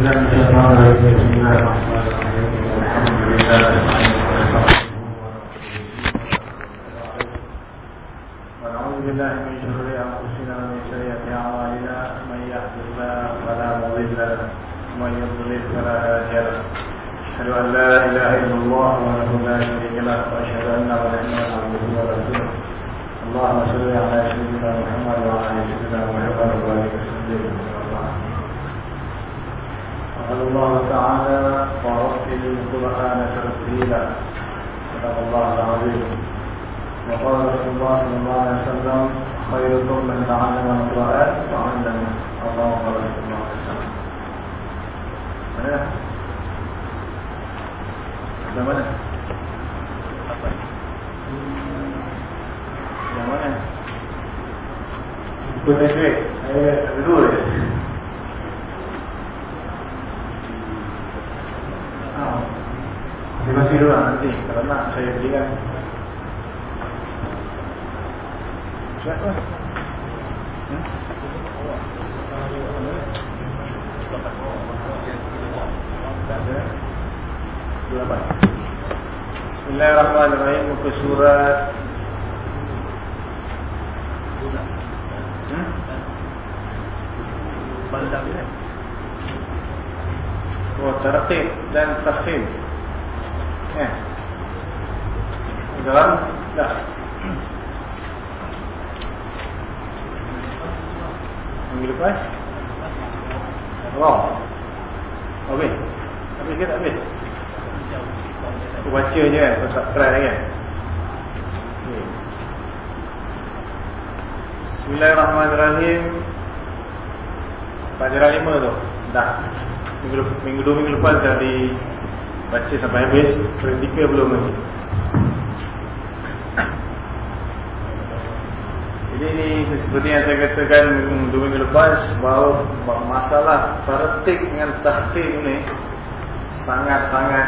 الله الرحمن الرحيم Bismillahirrahmanirrahim. Muka surat Hmm? Bandang ni Oh, tertib dan tafhim Eh. Dalam Dah. Minggu lepas. Oh Habis Habis ke tak habis? Aku baca je kan Aku subscribe kan. Bismillahirrahmanirrahim. Pelajaran lima tu. Dah. Minggu, minggu dua minggu lepas dah di Baca sampai habis. Praktikal belum lagi. Jadi ni seperti yang saya katakan Dua minggu lepas Bahawa masalah Tertik dengan tahkim ni Sangat-sangat.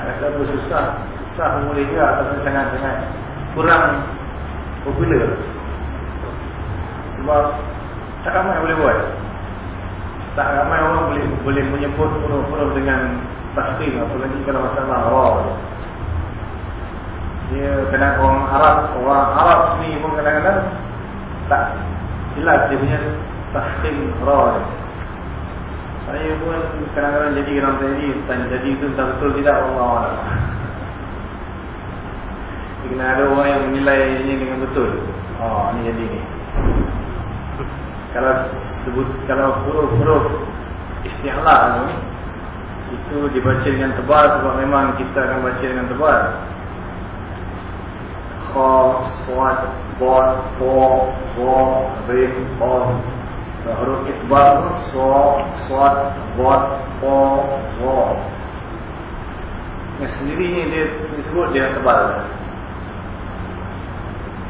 Ada susah Susah memulai juga Tapi sangat-sangat Kurang Popular. Sebab Tak ramai boleh buat. Tak ramai orang boleh boleh menyebut huruf-huruf dengan Tahkim Apalagi kalau masalah raw Dia kadang orang Arab Orang Arab ni pun kadang-kadang Tak jelas dia punya Tahkim raw saya pun kadang-kadang jadi orang jadi tanya jadi itu tak betul tidak Allah Allah. Kena ada orang yang menilai ini dengan betul. Oh, ini jadi ni. Kalau sebut kalau huruf-huruf isti'la ni itu dibaca dengan tebal sebab memang kita akan baca dengan tebal. Kha, swad, bot, po, so, rim, om, huruf itbal so swat bot po so yang sendiri ni dia disebut dia tebal.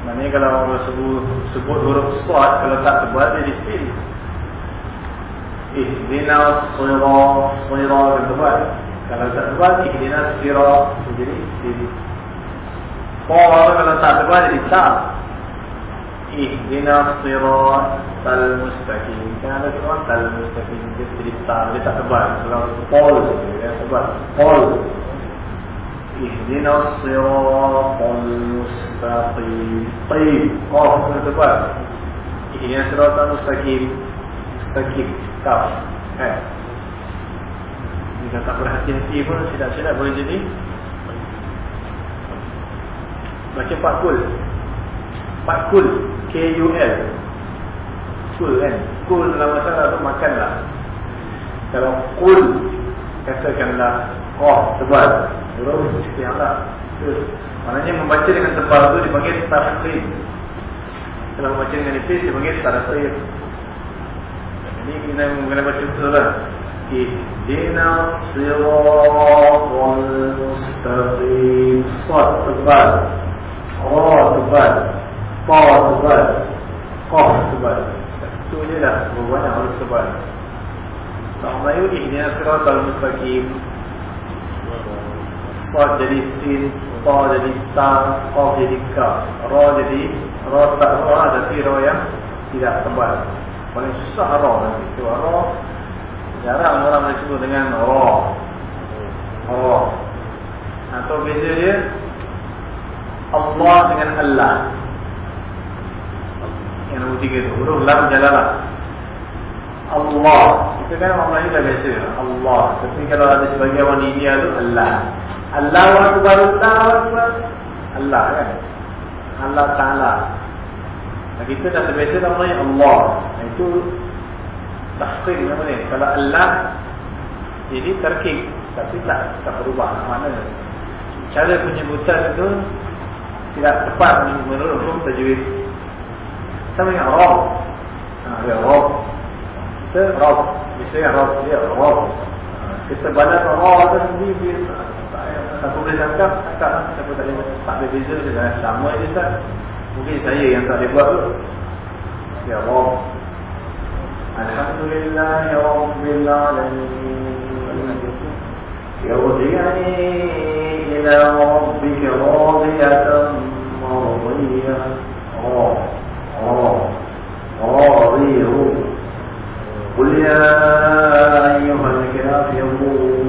Maknanya kalau orang sebut, sebut huruf swat kalau tak tebal dia dispil ihdina sira sira dia tebal. Kalau tak tebal ihdina sira. Jadi siri po kalau tak tebal jadi tak sirat al-mustaqim. Dia cerita dia tak tebal kalau pol dia tebal pol ihdina sirat al-mustaqim. Taib. Qaf dia tebal ihdina sirat al-mustaqim. Mustaqim. Kaf. Kan jika tak berhati-hati pun silap-silap boleh jadi. Baca pakul pakul K-U-L Kul kan? Kul dalam masalah tu makanlah. Kalau kul Katakanlah Oh tebal. Huruf isti'ala Maknanya membaca dengan tebal tu dipanggil tafsir. Kalau membaca dengan nipis dipanggil tafsir. Jadi kita kena baca betul lah. Ihdina siratul mustaqim. Sad tebal. Oh tebal Pa tebal Qaf tebal Itu je lah. Berbanyak huruf tebal Tak Melayu Ihdiya sirat al-mustaqim Sad jadi sin Ta jadi ta Qaf jadi ka Ra jadi Ra tak ra Tapi ra yang Tidak tebal Paling susah Ra nanti. Sebab Ra Jarang orang boleh sebut dengan Ra. Ra. Atau beza dia. Allah dengan Allah Yang nombor tiga tu Huruf lam jalalah Allah. Kita kan Allah ni dah biasa. Allah. Tapi kalau ada sebagian orang India tu Allah. Allah Akbar Allah Akbar Allah kan? Allah Ta'ala. Dan kita dah terbiasa namanya Allah. Itu Tafsir nama ni Kalau Allah Jadi terkik. Tapi tak tak berubah Mana Cara penyebutan itu Tidak tepat menurut hukum tajwid Sama dengan Rob ha, Dia Rob Kita Rob Misalnya Rob Dia Rob Kita balas Rob tu sendiri Siapa boleh cakap Cakap Siapa tak boleh Tak ada beza Dia sama je Ustaz Mungkin saya yang tak boleh buat tu Ya Allah Alhamdulillah Ya Rabbil Alamin يرجعني إلى ربك راضية مرضية راضية قل يا أيها الكافرون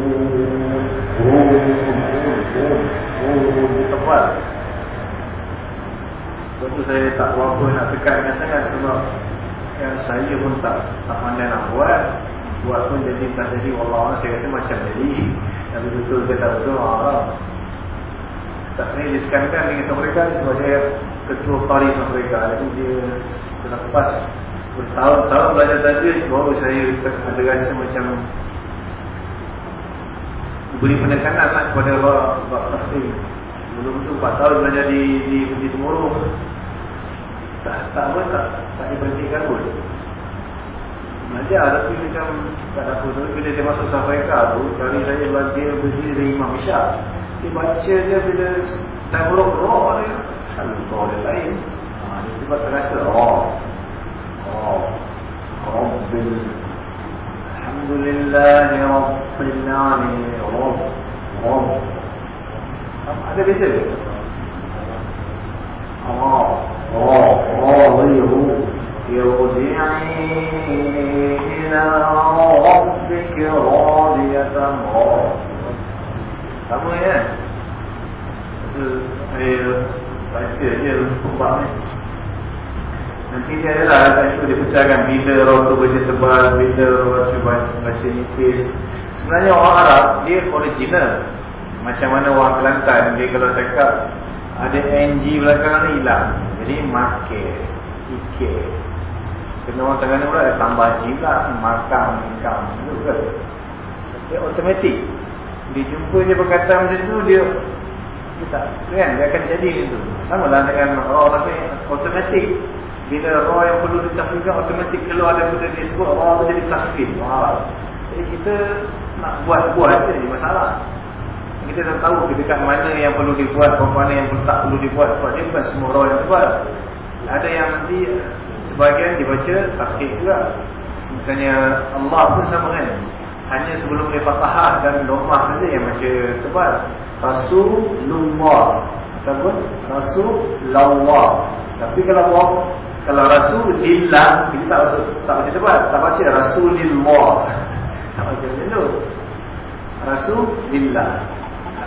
Lepas tu saya tak berapa nak tekatkan sangat sebab yang saya pun tak tak pandai nak buat Buat pun jadi tak jadi Allah saya rasa macam jadi Tapi betul ke tak betul Allah Tak saya diskankan dengan sama mereka sebab saya ketua tarif mereka. Jadi dia selepas bertahun-tahun belajar tajwid Baru saya ada rasa macam Beri penekanan lah kepada Allah Sebelum tu 4 tahun belajar di, di, di Temuruh tak tak apa tak tak diberhentikan pun. Belajar tapi macam tak ada tu bila dia masuk Safrika tu kali saya belajar berdiri dari Imam Syah dia baca dia bila buruk roh dia خلي الطول العين دي ما تلاش القرار قرار رب الحمد لله رب العالمين. رب. رب. هذا بيتبع قرار راضيه يرجعي إلى ربك راضية. راضية تمام إيه baca je kubah ni. Nanti dia adalah tak syur dia pecahkan bila tu baca tebal bila tu baca nipis. Sebenarnya orang Arab dia original. Macam mana orang Kelantan dia kalau cakap ada NG belakang ni hilang. Jadi make Ike Kena orang tengah ni pula Tambah jila Makan Makan Itu kan Dia otomatik Dia jumpa je perkataan macam tu Dia Dia tak Kan Dia akan jadi macam tu. Sama lah dengan roh Tapi otomatik Bila roh yang perlu ditafsirkan Otomatik keluar daripada disebut Roh tu jadi tafsir Wah. Jadi kita Nak buat-buat Jadi masalah. Kita tak tahu dekat mana yang perlu dibuat mana yang tak perlu dibuat sebab dia bukan semua orang yang buat. Ada yang nanti sebagian dibaca takik juga. Misalnya Allah pun sama kan. Hanya sebelum dia fatahah dan domah saja yang baca tebal Rasulullah. Ataupun Rasulullah. Tapi kalau Allah kalau Rasulillah kita tak baca tak baca tebal tak baca Rasulillah. Tak baca dulu Rasulillah.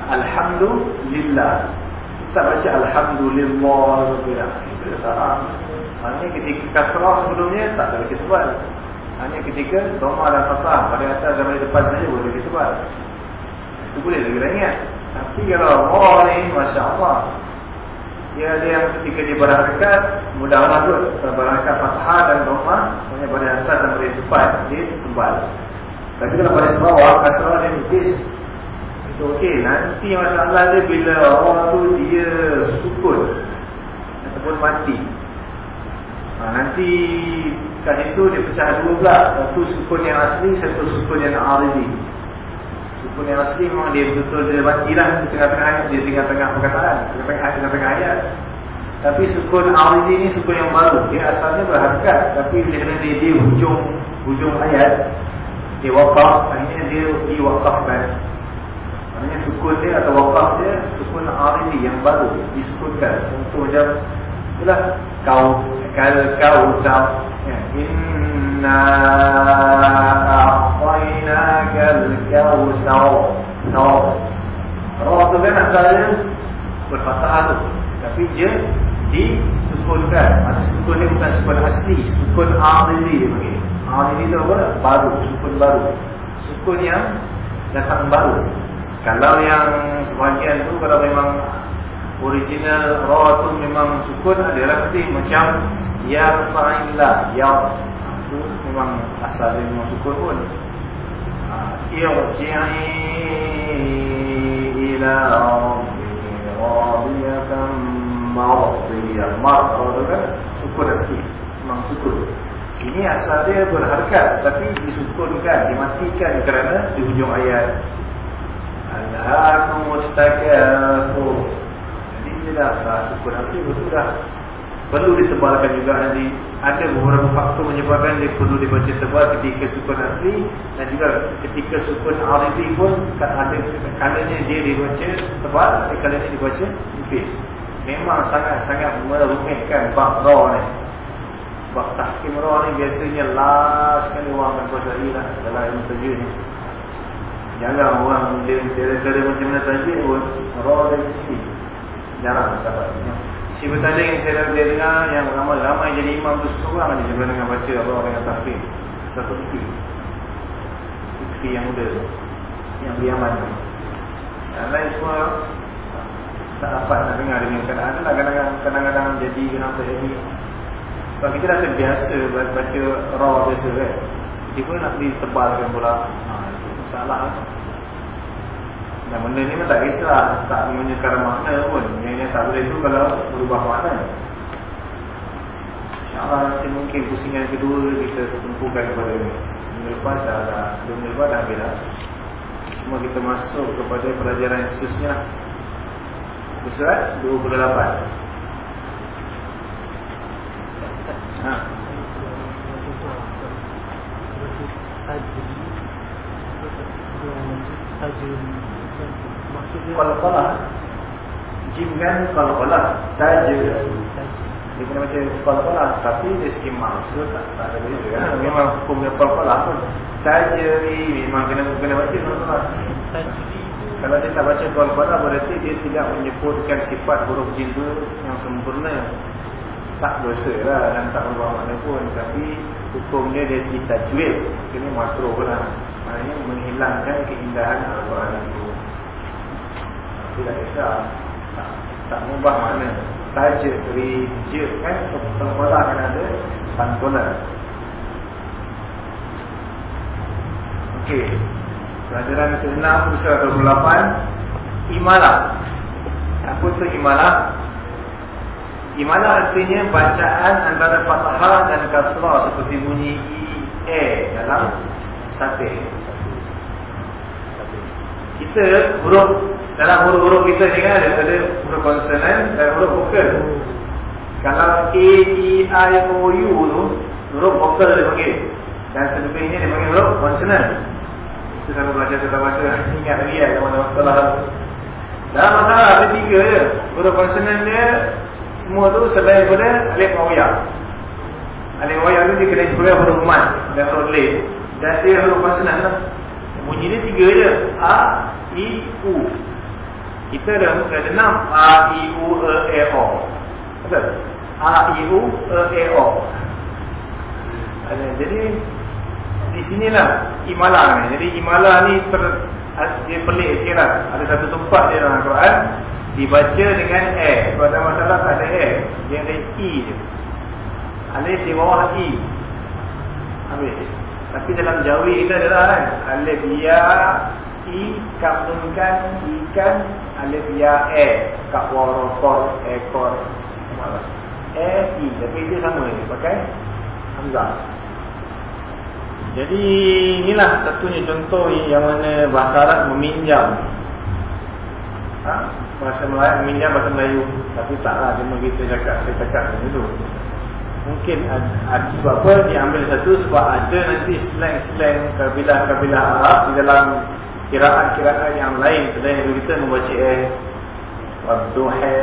Alhamdulillah. Kita baca Alhamdulillah. Itu salah Hanya ketika kasrah sebelumnya Tak ada baca tebal Hanya ketika Doma dan fatah Pada atas zaman depan saja Boleh baca tebal Itu boleh lagi ingat Tapi kalau Allah ni Masya Allah Dia ada yang ketika dia berharakat Mudah-mudahan tu Berharakat fatah dan doma Hanya pada atas dan pada depan Dia tebal Tapi kalau pada bawah Kasrah dia nipis So, okey, nanti masalah dia bila orang tu dia sukun ataupun mati. Ha, nanti kat situ dia pecah dua pula. Satu sukun yang asli, satu sukun yang aridi. Yang asli memang dia betul-betul dia mati lah di tengah-tengah ayat, di tengah-tengah perkataan, tengah-tengah ayat. Tapi sukun aridi ni sukun yang baru. Dia asalnya berharkat, tapi bila kena dia di hujung hujung ayat, dia wakaf, akhirnya dia diwakafkan. Maksudnya sukun dia atau wakaf dia Sukun aridi yang baru Disukunkan untuk macam Itulah Kau Kal kau ucap ya, In Inna a'tainaka al-kawthar. No. Ra tu kan asalnya berfathah tu. Tapi dia disukunkan. Masa sukun dia bukan sukun asli, sukun dia panggil. Arili tu apa? Baru, sukun baru. Sukun yang datang baru. Kalau yang sebahagian tu kalau memang original ra tu memang sukun adalah seperti macam ya fa'illah ya itu memang asal dia memang sukun pun. Irji'i ila rabbi radiyatan mardiyah mardiyah kan? Sukun asli memang sukun ini asal dia berharkat tapi disukunkan dimatikan kerana di hujung ayat. Mustakathur Jadi dia dah, syukur asli betul dah Perlu ditebalkan juga nanti. Ada beberapa faktor menyebabkan dia perlu dibaca tebal ketika sukun asli Dan juga ketika sukun arifi pun Ada kalanya dia dibaca tebal Ada kalanya dibaca nipis. Memang sangat-sangat merumitkan bab raw ni. Bab tahkim raw ni biasanya last kali orang akan kuasa lah Dalam interview ni. Jangan orang dia kira-kira macam mana tajuk pun Raw dan mesti Jarang dapat Si bertanding yang saya dia dengar Yang ramai-ramai jadi imam tu seorang je Sebelum dengan baca Raw dengan tahfir Satu bukti Bukti yang muda Yang diaman tu. Yang lain semua Tak dapat nak dengar dengan keadaan lah Kadang-kadang jadi Kenapa jadi. Sebab kita dah terbiasa Baca raw biasa kan. Dia pun nak ditebalkan pula salah dan benda ni memang tak kisah tak menyekar makna pun. Yang, yang tak boleh tu kalau berubah makna. insyaAllah nanti mungkin pusingan kedua kita tumpukan kepada ini minggu lepas dah ada minggu lepas dah dah. Cuma kita masuk kepada pelajaran seterusnya. Surat 28 Qalqalah Jim kan qalqalah Saja. Dia kena macam qalqalah Tapi dia segi maksud tak, tak ada beza kan. Memang hukum dia qalqalah pun Saja memang kena kena baca qalqalah Kalau dia tak baca qalqalah Berarti dia tidak menyebutkan sifat huruf jim Yang sempurna. Tak dosa lah Dan tak berubah mana pun Tapi hukum dia dia segi tajwid. Ini makro lah Maknanya menghilangkan keindahan Al-Quran itu Tidak kisah Tak, tak mubah makna Taja, rejek kan? Sekolah akan ada? Pantulan Okey. Pelajaran ke-6 Surat 28 Imalah. Apa itu imalah? Imalah artinya bacaan antara fathah dan kasrah Seperti bunyi I, E dalam sate. Kita huruf dalam huruf-huruf kita ni kan ada, huruf konsonan dan huruf vokal. Kalau A, E, I, O, U tu huruf vokal dia panggil. Dan selebihnya dia panggil huruf konsonan. Itu sama belajar tentang bahasa ingat lagi ya zaman sekolah. Dalam masalah ada tiga je. Huruf konsonan dia semua tu selain daripada alif wawiyah. Alif wawiyah tu dia kena jumpa huruf mat dan huruf lid. Dan dia huruf konsonan lah. Bunyi dia tiga je. A, I, U. Kita ada ada enam A, I, U, E, E, O. Betul? A, I, U, E, E, O. Jadi di sinilah imalah ni. Jadi imalah ni ter, dia pelik sikit lah. Ada satu tempat dia dalam Al-Quran dibaca dengan E. Sebab ada masalah tak ada E. Dia ada I je. Alif di bawah I. Habis. Tapi dalam jawi kita adalah kan Alif ya I Kapnunkan Ikan Alif ya E. Kapwarokor Ekor E I Tapi itu sama ni Pakai Hamzah. Jadi inilah satunya contoh yang mana bahasa Arab meminjam. Ha? Bahasa Melayu meminjam bahasa Melayu. Tapi taklah cuma kita cakap Saya cakap macam tu. Mungkin ada sebab apa? Diambil satu sebab ada nanti slang-slang kabilah-kabilah Arab di dalam kiraan-kiraan yang lain selain dari kita membaca eh wadduha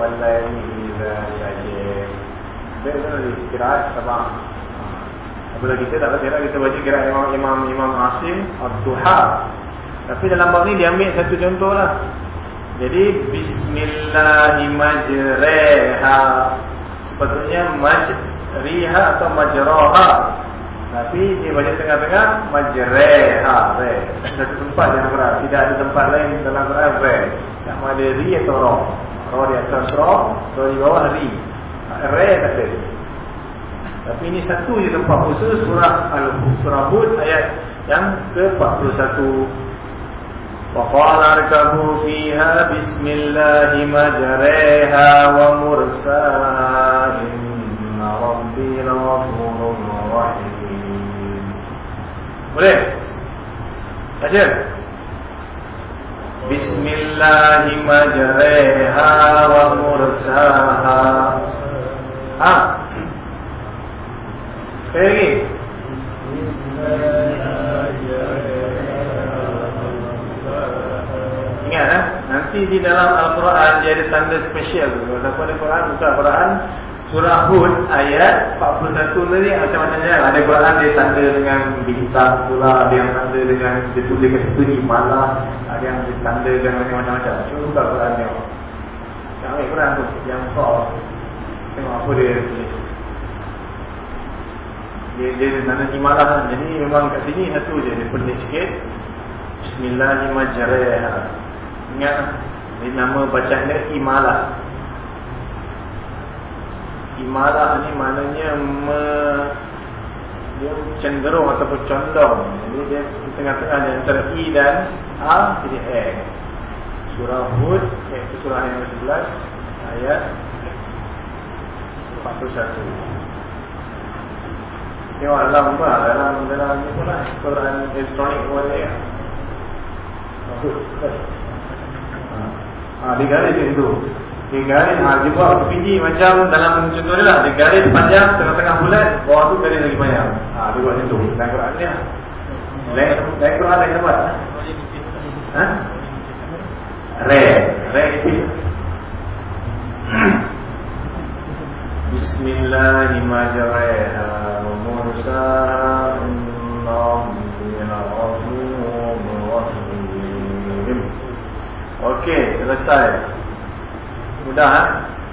wallahi idza. Betul ni kiraan sebab Apabila kita tak rasa kita baca kira Imam Imam Imam Asim Ad-Duha. Tapi dalam bab ni dia ambil satu contoh lah. Jadi Bismillahirrahmanirrahim. Sepatutnya majriha atau majraha. Tapi dia baca tengah-tengah majreha. Satu tempat dalam Quran. Tidak ada tempat lain dalam Quran. Yang ada ri atau roh. Roh di atas roh. Roh di bawah ri. Re tak ada. Tapi ini satu je tempat khusus surah Al-Surah Hud ayat yang ke-41. وقال اركبوا فيها بسم الله مجريها ومرساها Boleh? Baca. Bismillahirrahmanirrahim wa mursaha. Ha. Sekali lagi. Ingat eh? nanti di dalam Al-Quran dia ada tanda special. Kalau siapa ada Quran buka Quran Surah Hud ayat 41 tadi macam-macam je. Ada Quran dia tanda dengan bintang pula, ada yang tanda dengan dia tulis ke situ ni malah, ada yang dia tanda dengan macam-macam. Cuba buka Quran dia. Yang ambil Quran tu, yang soal. Tengok apa dia tulis. Dia, dia tanda ni malah. Jadi memang kat sini satu je, dia pelik sikit. Bismillahirrahmanirrahim. Ingat nama bacaan dia Imalah Imalah ni maknanya me, Dia cenderung ataupun condong Jadi dia di tengah-tengah antara I dan A Jadi A Surah Hud Iaitu surah yang ke-11 Ayat 41 Tengok dalam apa? Dalam dalam ni pun lah Quran elektronik pun ya. Hud Ha, dia garis macam tu. Dia garis, ha, dia buat sepiji macam dalam contoh dia lah. Dia garis panjang, tengah-tengah bulat, bawah tu garis lagi panjang. Ha, dia buat macam tu. Dan Quran ni lah. Dan Quran lagi dapat. Re. Re. Bismillahirrahmanirrahim. Musa Okey, selesai. Mudah ha?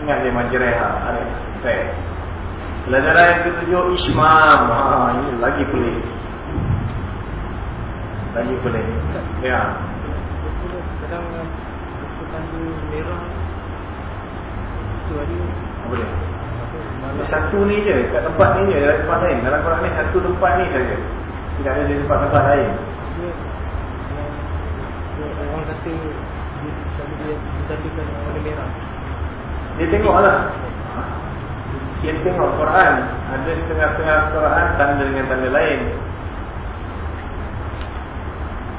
Ingat dia majreha. Pelajaran yang ketujuh Ismam. Ha, ini lagi pelik. Lagi pelik. Ya. Kadang tanda merah itu ada Apa dia? Satu ni je, kat tempat ni je, dalam tempat lain. Dalam Quran ni satu tempat ni saja. Tidak ada di tempat-tempat lain. orang kata dia selalu dia ditandakan warna merah. Dia tengoklah. Dia tengok Quran. Ada setengah-setengah Quran tanda dengan tanda lain.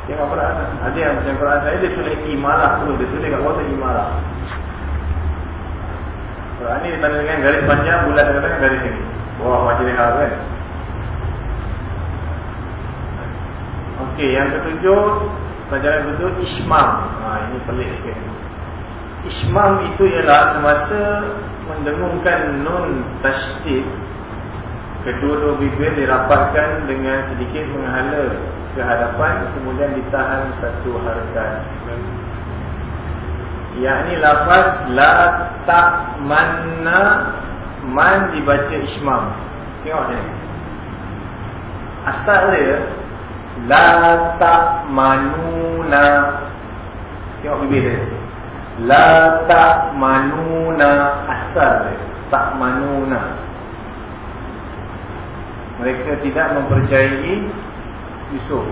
Tengok Quran. Ada yang macam Quran saya dia tulis imalah tu. Dia tulis kat bawah tu imalah. Quran ni ditanda dengan garis panjang, bulat dengan garis ini. Wah, macam ni kan. Okey, yang ketujuh Pelajaran ketujuh Ismam ha, Ini pelik sikit Ismam itu ialah semasa Mendengungkan nun tashdid Kedua-dua bibir dirapatkan Dengan sedikit menghala Ke hadapan Kemudian ditahan satu harakat Yang ini lafaz La tak manna Man dibaca ismam. Tengok ni. Asal dia La tak manuna Tengok bibir dia La tak manuna Asal Tak manuna. Mereka tidak mempercayai Yusuf.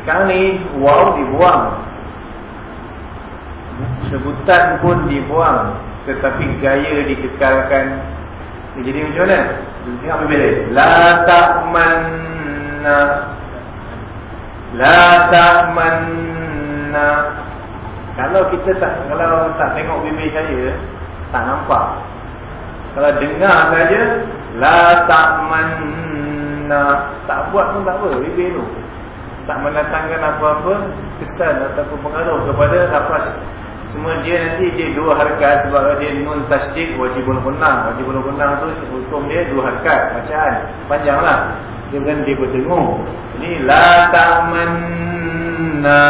Sekarang ni Waw dibuang. Sebutan pun dibuang Tetapi gaya dikekalkan. Jadi macam mana? Tengok dia La tak manuna. La tak manuna Kalau kita tak Kalau tak tengok bibir saya Tak nampak Kalau dengar saja La tak manuna Tak buat pun tak apa Bibir tu Tak mendatangkan apa-apa Kesan ataupun pengaruh kepada Lafaz Semua dia nanti dia dua harakat sebab dia nun tasdid wajibul gunnah. Wajibul gunnah tu hukum dia dua harakat bacaan. Panjanglah. Dia bukan dia berdengung. Ini la ta'manna.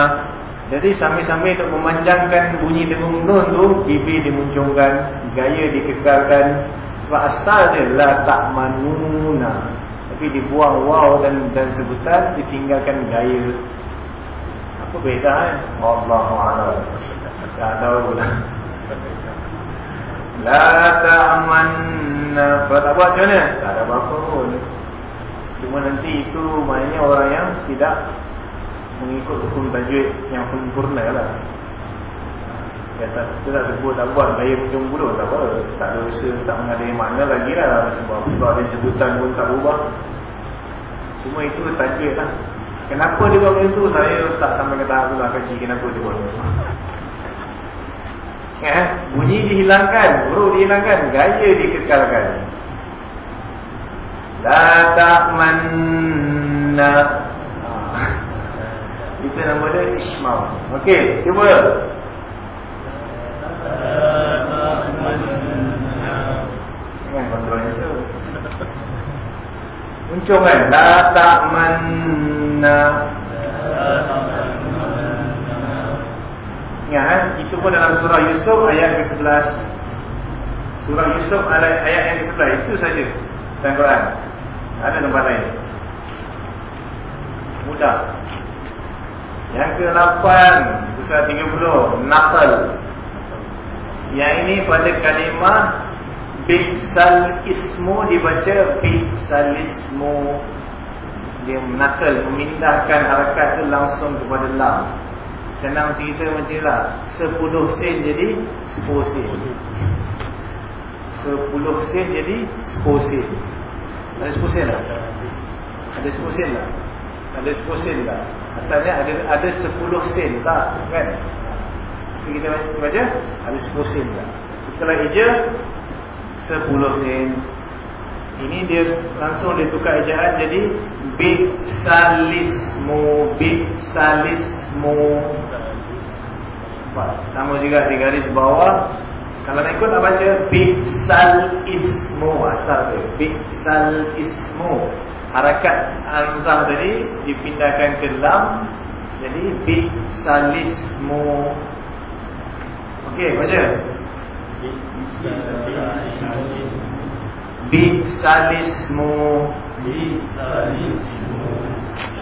Jadi sambil-sambil untuk memanjangkan bunyi dengung nun tu, kibi dimunculkan, gaya dikekalkan. Sebab asal dia la ta'manuna. Tapi dibuang waw dan dan sebutan ditinggalkan gaya. Apa beza eh? Allahu a'lam. Tak tahu lah. La ta'manna. Kalau tak buat macam mana? Tak ada apa-apa pun. Cuma nanti itu maknanya orang yang tidak mengikut hukum tajwid yang sempurna lah. Ya tak, kita tak sebut tak buat gaya hujung bulu tak apa. Tak ada usaha, tak mengadai makna lagi lah. Sebab kalau ada sebutan pun tak berubah. Semua itu tajwid lah. Kenapa dia buat macam tu? Saya tak sampai ke tahap tu lah kaji kenapa dia buat. Eh, bunyi dihilangkan, huruf dihilangkan, gaya dikekalkan. La ta'manna. Itu nama dia Ishmael. Okey, cuba. Kan. Muncul kan? La ta'manna. Ya, kan? itu pun dalam surah Yusuf ayat ke-11. Surah Yusuf ayat yang ke-11 itu saja dalam Quran. Ada tempat lain. Mudah. Yang ke-8 surah 30 Naqal. Yang ini pada kalimah Biksal ismu dibaca Biksal ismu. Dia menakal Memindahkan harakat itu langsung kepada lam. Senang cerita macam lah. 10 sen jadi 10 sen. 10 sen jadi 10 sen. Ada 10 sen lah Ada 10 sen lah Ada 10 sen lah Asalnya ada ada 10 sen tak kan? Kita baca ada 10 sen lah kalau hijau 10 sen. Ini dia langsung dia tukar ejaan jadi Biksalismu Biksalismu Sama juga di garis bawah. Kalau nak ikut nak baca Biksal ismu Asal dia Biksal ismu Harakat Hamzah tadi Dipindahkan ke lam Jadi Biksalismu Okey baca Biksalismu Biksalismu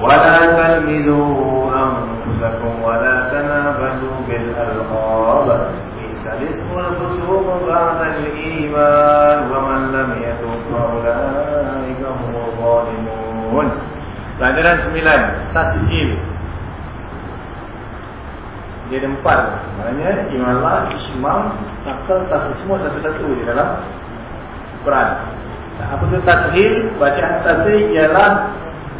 ولا تلمذوا أنفسكم ولا تنابذوا بالألقاب بئس الاسم الفسوق بعد الإيمان ومن لم يتب فأولئك zalimun. Pelajaran sembilan Tasikil Dia ada empat. Maksudnya Imalah, Ismam Takal Tasikil Semua satu-satu Di dalam Quran. Nah, Apa itu Tasikil Bacaan Tasikil Ialah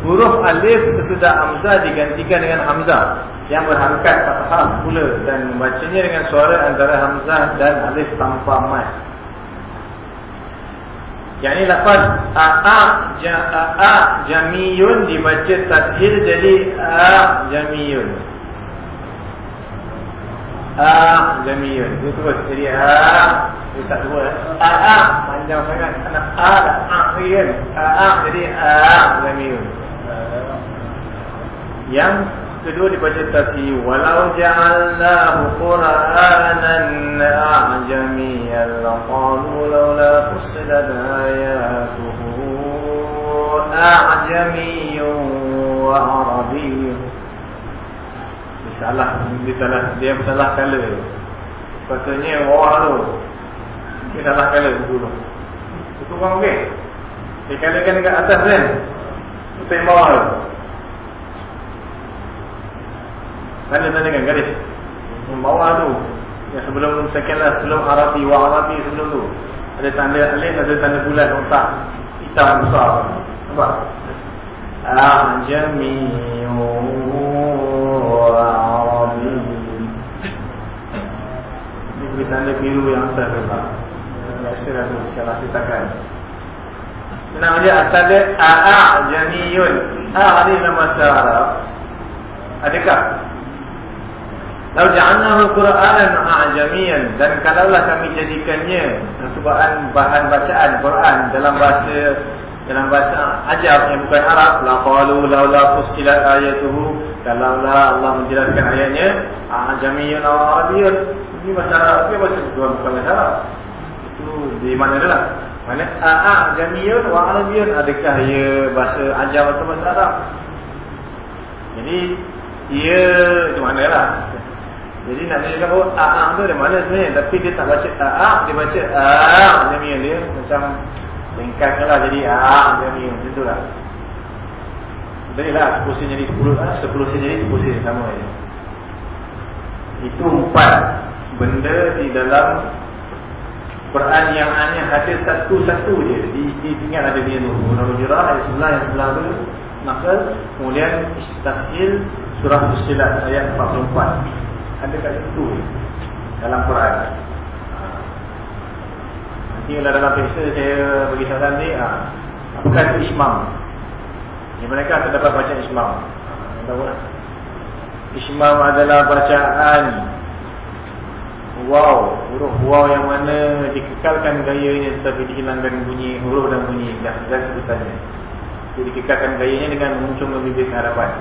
Huruf Alif Sesudah Hamzah Digantikan dengan Hamzah. Yang berhangkat Fathah pula Dan membacanya dengan suara Antara Hamzah Dan Alif Tanpa Mat yang ini lafaz a ja, a jamiyun dibaca tashil jadi a jamiyun. A jamiyun. Itu terus jadi a. Dia tak sebut a. A panjang sangat. Anak a kan? A a. Jadi a jamiyun. Yang kedua dibaca walau ja'alnahu qur'anan a'jamiyyan laqalu laula fussilat ayatuhu a'jamiyyun wa arabiyyun. Salah dia dia salah kala sepatutnya bawah tu dia salah kala dulu. Itu kan okey? Dia kalakan dekat atas kan? Yang bawah tu Tanda-tanda kan garis. Yang bawah tu Yang sebelum second last Sebelum Arabi Wa Arabi sebelum tu. Ada tanda alif Ada tanda bulat Otak. Hitam besar. Nampak? A'jamiyu Wa Arabi Ini beri tanda biru yang atas Nampak? Biasa lah tu Saya rasa takkan. Senang dia asal dia A'jamiyun A'jamiyun Adakah Lau ja'alnahu Qur'anan a'jamiyan. Dan kalaulah kami jadikannya Al-Quran bahan bacaan Quran dalam bahasa dalam bahasa ajab yang bukan Arab la qalu laula fusilat ayatuhu. Kalaulah Allah menjelaskan ayatnya a'jamiyan aw arabiyyun. Ini bahasa Arab ke bahasa bukan bahasa Arab. Itu di mana adalah mana? A'jamiyyun wa arabiyyun. Adakah ia bahasa ajab atau bahasa Arab? Jadi ia di mana lah jadi nak tunjukkan bahawa A'am tu dari mana sebenarnya. Tapi dia tak baca A'am Dia baca A'am Macam ni. Dia Macam Ringkas lah. Jadi A'am Macam ni. Lah. Jadi lah Sepuluh jadi sepuluh lah Sepuluh jadi sepuluh sen Sama je Itu empat Benda di dalam Quran yang hanya ada satu-satu je. Di, di tinggal ada dia tu. Surah Hujurah Ayat sebelah yang sebelah tu. Maka Kemudian Tashil Surah Fusilat Ayat 44 ada kat situ dalam Quran. Nanti kalau dalam periksa saya bagi saran ni, ha, apakah itu Ismam? Yang mereka terdapat baca Ismam. Tak? Ismam adalah bacaan Wow, huruf wow yang mana dikekalkan gayanya tetapi dihilangkan bunyi huruf dan bunyi dan sebutannya. Jadi dikekalkan gayanya dengan muncul bibir ke hadapan.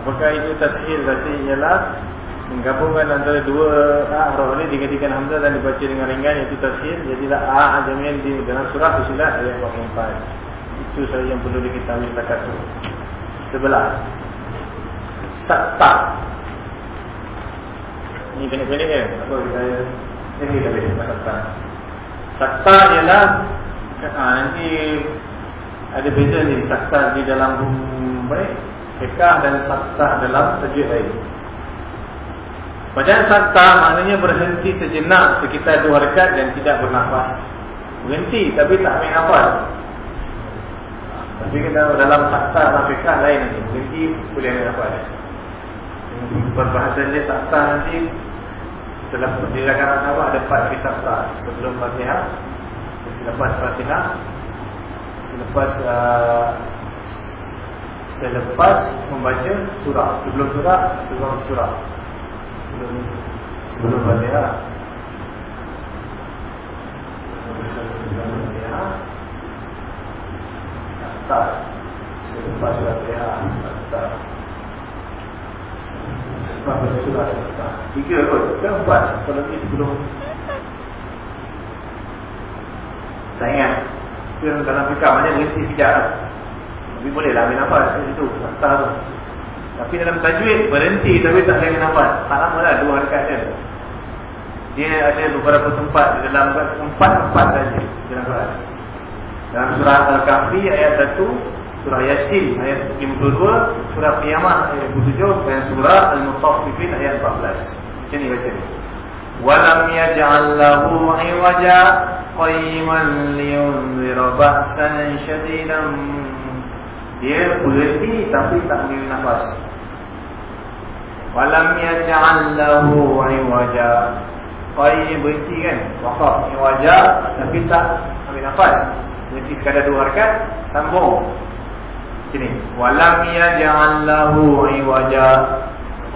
Apakah itu tashil? Tashil ialah menggabungkan antara dua huruf ini digantikan hamzah dan dibaca dengan ringan iaitu tafsir. Jadilah a ajamian di dalam surah fusilat ayat 44 itu sahaja yang perlu diketahui setakat itu sebelah. Satta. Ini pendek-pendek kan apa kita ini kita boleh satta. Satta ialah ha, nanti ada beza ni. Satta di dalam baik Fekah dan satta dalam tajuk lain Bacaan sakta maknanya berhenti sejenak sekitar dua rekat dan tidak bernafas. Berhenti tapi tak ambil nafas. Tapi kita dalam sakta nafikah lain nanti. Berhenti boleh ambil nafas. Perbahasan dia sakta nanti dilakukan apa ada empat lagi sakta Sebelum fatihah Selepas fatihah Selepas uh, Selepas membaca surah Sebelum surah Sebelum surah sebelum Fatihah. Sebelum Fatihah. Selepas selepas Fatihah, selepas selepas baca surah selepas. Tiga kot, kan empat. Kalau ni sebelum saya ingat dalam fikah Maksudnya berhenti sekejap Tapi boleh lah ambil nafas Itu Fakta tu tapi dalam tajwid berhenti tapi tak ada nafas. Tak lama lah dua rakaat dia. Dia ada beberapa tempat di dalam empat empat saja dalam Quran. Dalam surah Al-Kahfi ayat 1, surah Yasin ayat 52, surah Qiyamah ayat 27 dan surah Al-Mutaffifin ayat 14. Macam ni baca ni. Walam yaj'al lahu 'iwaja qayyiman liyunzira ba'san shadidan dia berhenti tapi tak boleh nafas Walam lahu iwaja. Qai berhenti kan? Waqaf iwaja tapi tak ambil nafas. Berhenti sekadar dua rakaat, sambung. Sini. Walam yaj'al lahu iwaja.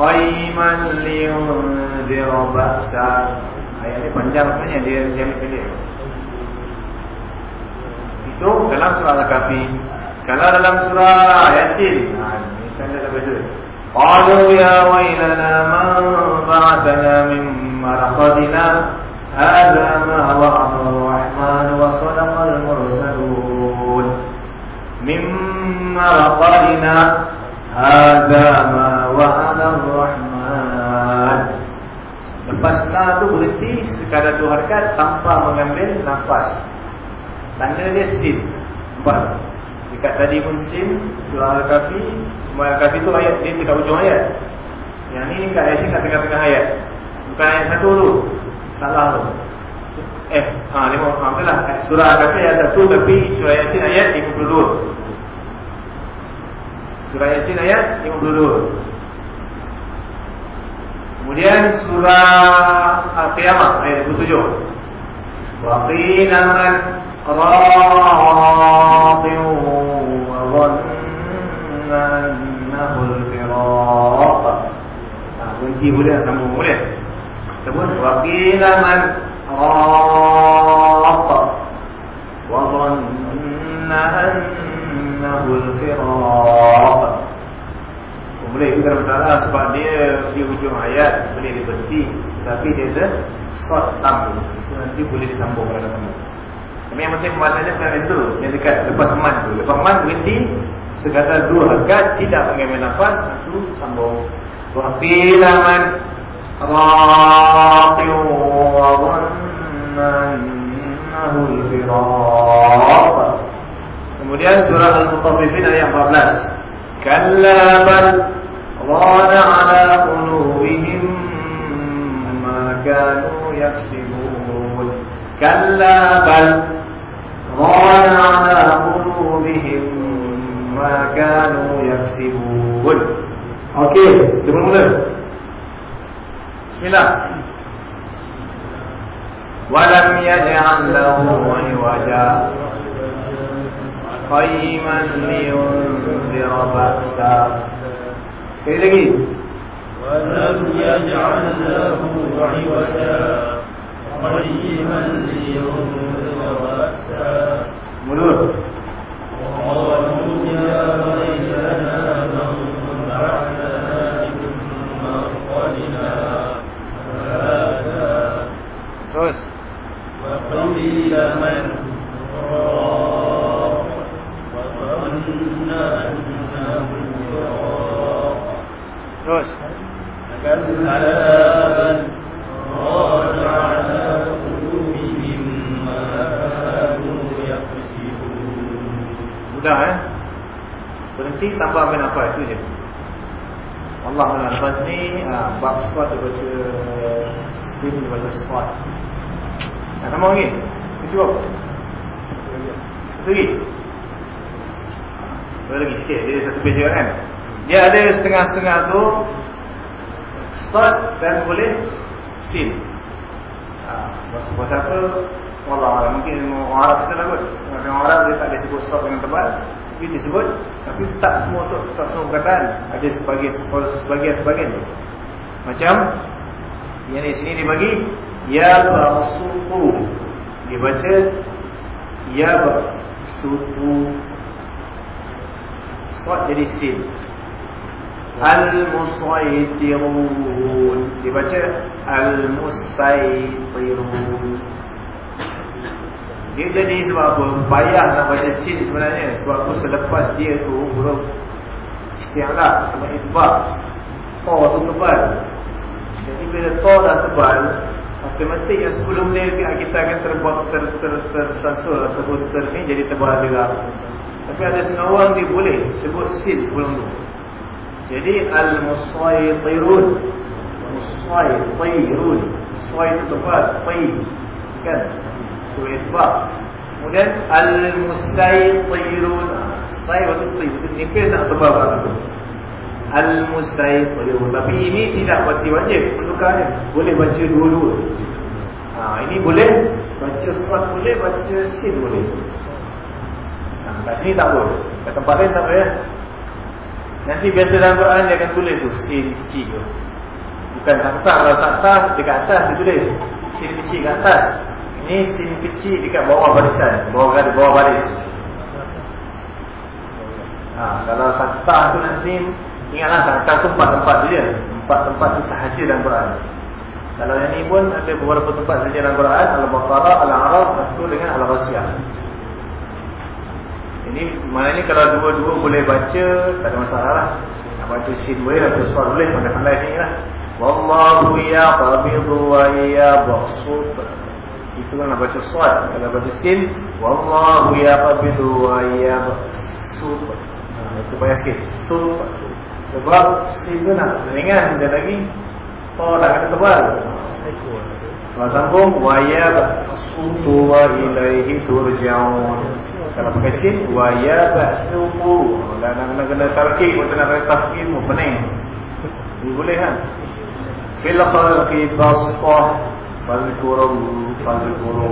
Qaiman liyunzira ba'sa. Ayat ni panjang sebenarnya dia dia pendek. Itu dalam surah Al-Kahfi. Kalau dalam surah Yasin. Ha, Qalu ya wailana man ba'atana min marqadina. Hada ma wa'amu rahman wa salamal mursalun. Min marqadina. Hada ma wa'amu al-Rahman Lepaslah tu berhenti sekadar dua kan tanpa mengambil nafas. Tanda dia sin. Dekat tadi pun sin Surah Al-Kafi Semua Al-Kafi tu ayat Dia dekat ujung ayat. Yang ni kat ayat sin Kat tengah-tengah ayat. Bukan ayat satu tu. Salah tu. Eh Haa lima, pun betul lah Surah Al-Kafi ayat satu Tapi surah ayat sin ayat 52 Surah ayat sin ayat 52 Kemudian surah Al-Qiyamah ayat 27. Wa qina man raqiu وظن أنه الفراق berhenti boleh sama وقيل من راق وظن أنه الفراق boleh kita masalah sebab dia di hujung ayat boleh dia berhenti tapi dia ada short tam itu nanti boleh disambung pada kamu tapi yang penting pembahasannya pada itu yang dekat lepas man tu lepas man berhenti Sekata dua hakat tidak mengambil nafas itu sambung. Wa qilaman raqiyun wa dhannahu al-firaq. Kemudian surah Al-Mutaffifin ayat 14. Kalla bal rana ala qulubihim ma kanu yaksibun. Kalla bal rana كانوا يكسبون. أوكي. kita mula bismillah ولم يجعل له عوجا. قيما لينذر بأسا. Sekali lagi. ولم يجعل له عوجا. قيما لينذر بأسا. Mulut. Lagi sikit. Dia satu page kan. Dia ada setengah-setengah tu start dan boleh sin. Bahasa bahasa apa? Wallah alam. mungkin orang Arab kita lah kot. Orang Arab dia tak ada sebut start dengan tebal. Dia disebut tapi tak semua tu tak semua perkataan. Ada sebagian sebagian tu. Macam yang di sini dibagi ya basutu. Dia baca ya basutu. Suat jadi sin. Al-musaytirun. Dibaca Al-musaytirun. Dia jadi sebab apa? Payah nak baca sin sebenarnya. Sebab apa? Selepas dia tu Huruf Isti'ala Sama isbah To tu tebal. Jadi bila to dah tebal Matematik yang sebelum dia Kita akan terbuat ter, ter, ter, tersasul Ataupun ter ni jadi tebal juga Tapi ada setengah orang dia boleh Sebut sin sebelum tu. Jadi al-musaytirun. Musaytirun. Musay itu tepat Tay Kan? Itu isbah Kemudian Al-musaytirun. Say waktu tay Itu nipis nak tebal kan Al-musaytirun. Tapi ini tidak pasti wajib Perlukannya Boleh baca dua-dua. Ha, Ini boleh Baca surat boleh Baca sin boleh Kat sini tak boleh Kat tempat lain tak boleh Nanti biasa dalam Quran dia akan tulis tu sin kecil tu. Bukan sakta kalau sakta dekat atas dia tulis sin kecil kat atas. Ini sin kecil dekat bawah barisan, bawah garis bawah baris. Ha, kalau sakta tu nanti ingatlah sakta tu empat tempat dia. Empat tempat tu sahaja dalam Quran. Kalau yang ni pun ada beberapa tempat saja dalam Quran, Al-Baqarah, Al-A'raf, satu dengan Al-Rasiyah. Ini maknanya kalau dua-dua boleh baca Tak ada masalah lah. Nak baca sin boleh Baca suar boleh Pandai-pandai sini lah. Wallahu ya qabidu wa ya basud. Itu kan nak baca suar Kalau baca sin Wallahu ya qabidu wa ya basud. Nah, Itu payah sikit. Sud Sebab sin tu nak ringan Sekejap lagi. Oh dah kena tebal. Kalau sambung Wa ya basudu wa ilaihi turja'un. Kalau pakai sin wa ya ba'suhu dan nak kena kena tarkib pun nak kena tarkib pun pening. Ini boleh kan? Fil khalqi basqah fazkuru fazkuru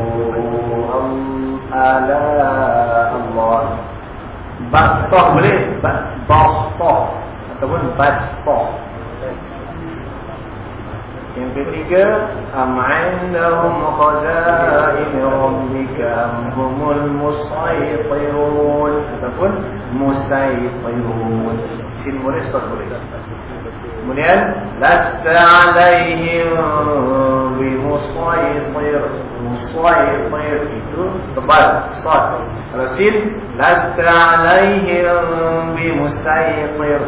ala Allah. Basqah boleh? Basqah ataupun basqah Yang ketiga, am 'indahum khazain rabbika am humul musaytirun ataupun musaytirun. Sin sot boleh. Kemudian lasta 'alaihim bimusaytir. Musaytir itu tebal sot. Kalau sin lasta 'alaihim bimusaytir.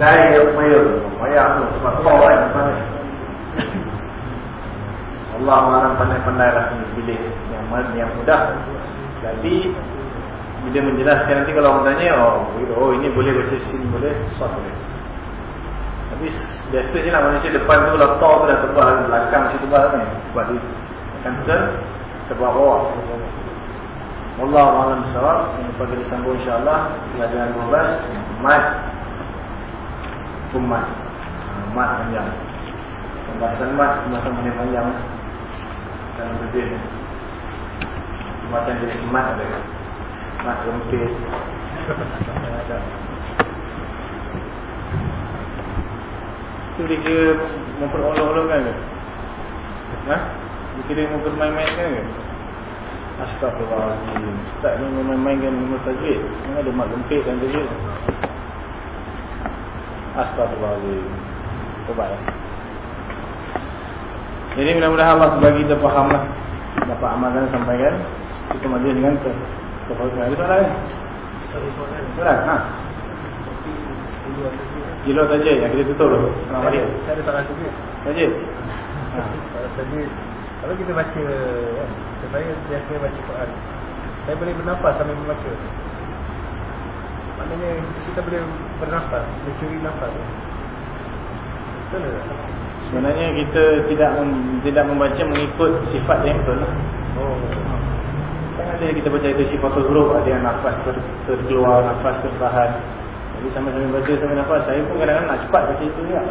Saya payah, payah tu sebab kau kan Allah malam pandai-pandai rasa pilih yang yang mudah. Jadi bila menjelaskan nanti kalau orang tanya, oh, oh ini boleh baca sini boleh, sesuatu boleh. Tapi biasanya lah manusia depan tu kalau tau tu dah tebal belakang situ tebal kan. Sebab dia akan ter bawah. Allah malam salam yang pada disambung insyaAllah pelajaran 12 mat sumat mat panjang pembahasan mat pembahasan paling panjang dan berbeza macam jenis mat ada. Mat rumpit ada itu dia memperolok-olokkan ke? Ha? Dia kira mempermain-mainkan ke? Astagfirullahaladzim Ustaz ni mempermainkan nombor tajwid. Mana ada mat rumpit dan tajwid? Astagfirullahaladzim Coba ya Jadi mudah-mudahan Allah bagi kita faham lah Dapat amalkan sampaikan Kita maju dengan ke Kepada Ada soalan kan? Soalan? Ha? Kilo saja yang kita tutup dulu Saya ada soalan Saja? Ha, Tadi Kalau kita baca kan, Saya biasa baca Quran Saya boleh bernafas sambil membaca Maknanya kita boleh bernafas, mencuri nafas. Betul tak? Sebenarnya kita tidak tidak membaca mengikut sifat yang betul. Oh. Kan ada kita baca itu sifat huruf, ada yang nafas ter, terkeluar, nafas tertahan. Jadi sama-sama baca sambil nafas, saya pun kadang-kadang nak cepat baca itu juga.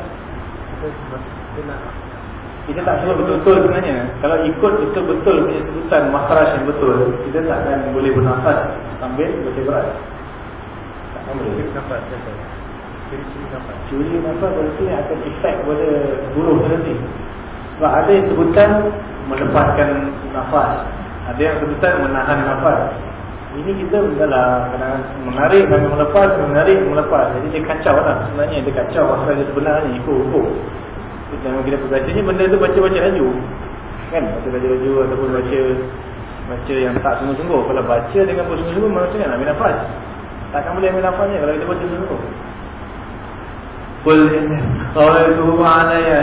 Kita tak semua betul-betul sebenarnya. Kalau ikut betul-betul punya sebutan makhraj yang betul, kita tak akan boleh bernafas sambil baca berat. Tak boleh. nafas. betul. Nafas. Curi nafas berarti akan efek pada tu nanti. Sebab ada yang sebutan melepaskan nafas. Ada yang sebutan menahan nafas. Ini kita adalah menarik dan melepas, menarik dan melepas. Jadi dia kacau lah sebenarnya, dia kacau makhluk dia sebenarnya, ikut-ikut. Dalam kita biasanya benda tu baca-baca laju. Kan, baca-baca laju ataupun baca Baca yang tak sungguh-sungguh. Kalau baca dengan bersungguh-sungguh, macam mana nak ambil nafas? Takkan boleh ambil nafasnya kalau kita baca sungguh Qul inna qawaitu alayya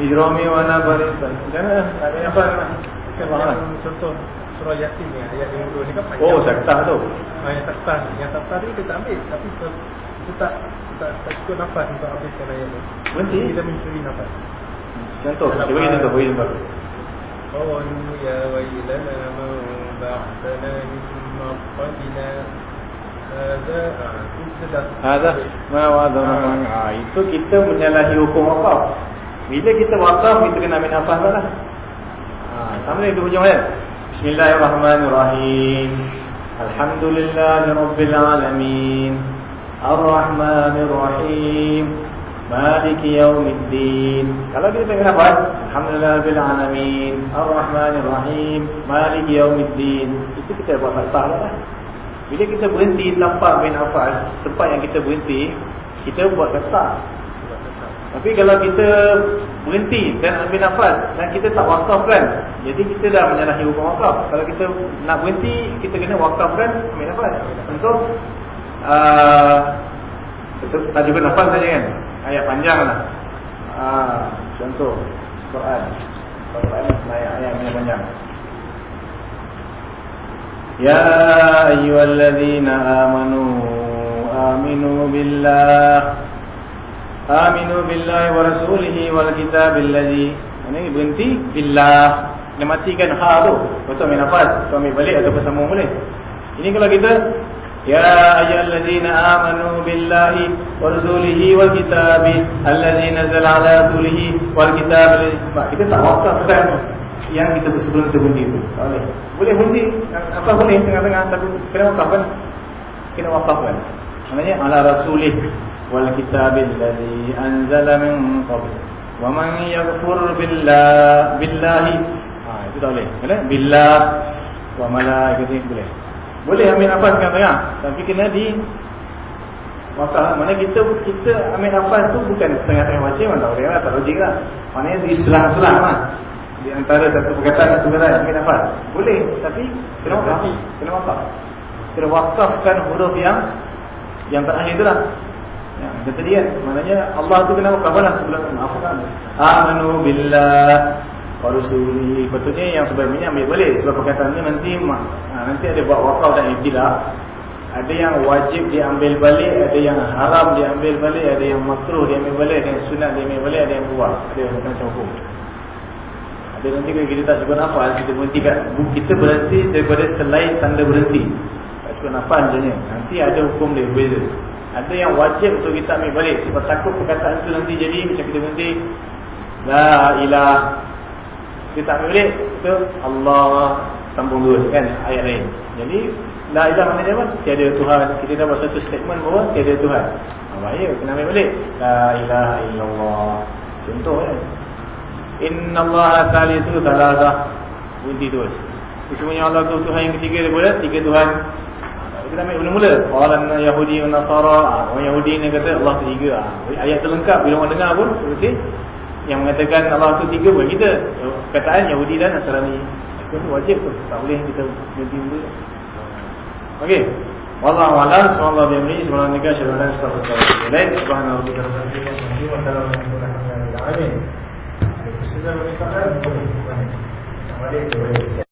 Ijrami wa nabarita Jangan ada apa Kan yang contoh surah Yasin ni ayat 52 ni kan panjang. Oh saktah tu Ah, yang saktah ni. Yang saktah ni kita tak ambil tapi kita kita tak tak, tak cukup nafas untuk habiskan ayat tu. Berhenti Kita mencuri nafas. Contoh Dia bagi contoh Bagi contoh قالوا يا ويلنا من بعثنا من مرقدنا ada, mawadu rahman Itu kita menyalahi hukum wakaf Bila kita wakaf kita kena ambil nafas tak lah. Ha, sama ni hujung kan Bismillahirrahmanirrahim. Alhamdulillahirobbilalamin. Ar-Rahmanirrahim. Malik yaumiddin. Kalau kita tengok apa? Alhamdulillahirrahmanirrahim Ar-Rahmanirrahim. Malik yaumiddin. Itu kita buat masalah lah bila kita berhenti tanpa nafas Tempat yang kita berhenti Kita buat kata Tapi kalau kita berhenti dan ambil nafas Dan kita tak wakafkan Jadi kita dah menyalahi hukum wakaf. Kalau kita nak berhenti Kita kena wakafkan ambil nafas. Untuk uh, juga nafas saja kan Ayat panjang lah. Uh, Contoh Quran. Quran ayat-ayat yang panjang يا أيها الذين آمنوا آمنوا بالله آمنوا بالله ورسوله والكتاب الذي ini berhenti billah dia matikan ha tu betul ambil nafas atau ambil balik atau bersambung boleh ini kalau kita ya ayyuhallazina amanu billahi wa rasulihi wal kitabi allazi nazala ala rasulihi wal kitab kita tak wakafkan yang kita sebelum kita berhenti itu boleh boleh berhenti apa boleh tengah-tengah tapi kena wakafkan kena wakafkan maknanya ala rasulih wal kitabil ladzi anzala min qabl Wa man yaghfur billah billahi. Ha itu tak boleh. Boleh? Billah wa malaikatihi boleh. Boleh ambil nafas kan tengah. Tapi kena di Maka mana kita kita ambil nafas tu bukan tengah-tengah baca mana tak boleh lah, tak logik lah. Maknanya di selang-selang lah. Di antara satu perkataan satu perkataan ambil nafas. Boleh, tapi kena wakaf. Kena wakaf. Kena wakafkan huruf yang yang terakhir tu lah. Ya, macam tadi kan, maknanya Allah tu kena wakaf lah sebelum maafkan. Amanu billah wa rusuli. Betulnya yang sebenarnya ambil balik sebab perkataan ni nanti ha, nanti ada buat wakaf dan ibtilah ada yang wajib diambil balik, ada yang haram diambil balik, ada yang makruh diambil balik, ada yang sunat diambil balik, ada yang buat, ada yang macam hukum. Ada nanti kalau kita tak cuba nafas, kita berhenti kita berhenti daripada selain tanda berhenti. Tak cuba nafas macamnya. Nanti ada hukum dia berbeza. Ada yang wajib untuk kita ambil balik sebab takut perkataan itu nanti jadi macam kita berhenti la ilah kita ambil balik itu Allah sambung dua kan ayat lain. Jadi La ilah maknanya apa? Tiada Tuhan. Kita dah buat satu statement bahawa tiada Tuhan. Ha, bahaya. Kena ambil balik. La ilaha illallah. Contoh kan. Inna Allah tali itu talazah. Bunti tu. Sesungguhnya Allah tu Tuhan yang ketiga daripada tiga Tuhan. Kita ambil mula-mula. Orang Yahudi dan Nasara. Ha, orang Yahudi ni kata Allah tiga. Ha, ayat terlengkap. Bila orang dengar pun. Seperti yang mengatakan Allah tu tiga pun kita. Kataan Yahudi dan Nasrani. Itu wajib pun. Tak boleh kita berhenti mula. Okey. Wallahu a'lam. Semoga Allah bimbing. Semoga nikah syarana astagfirullah. Lain subhanahu wa ta'ala. su zama wani kamar da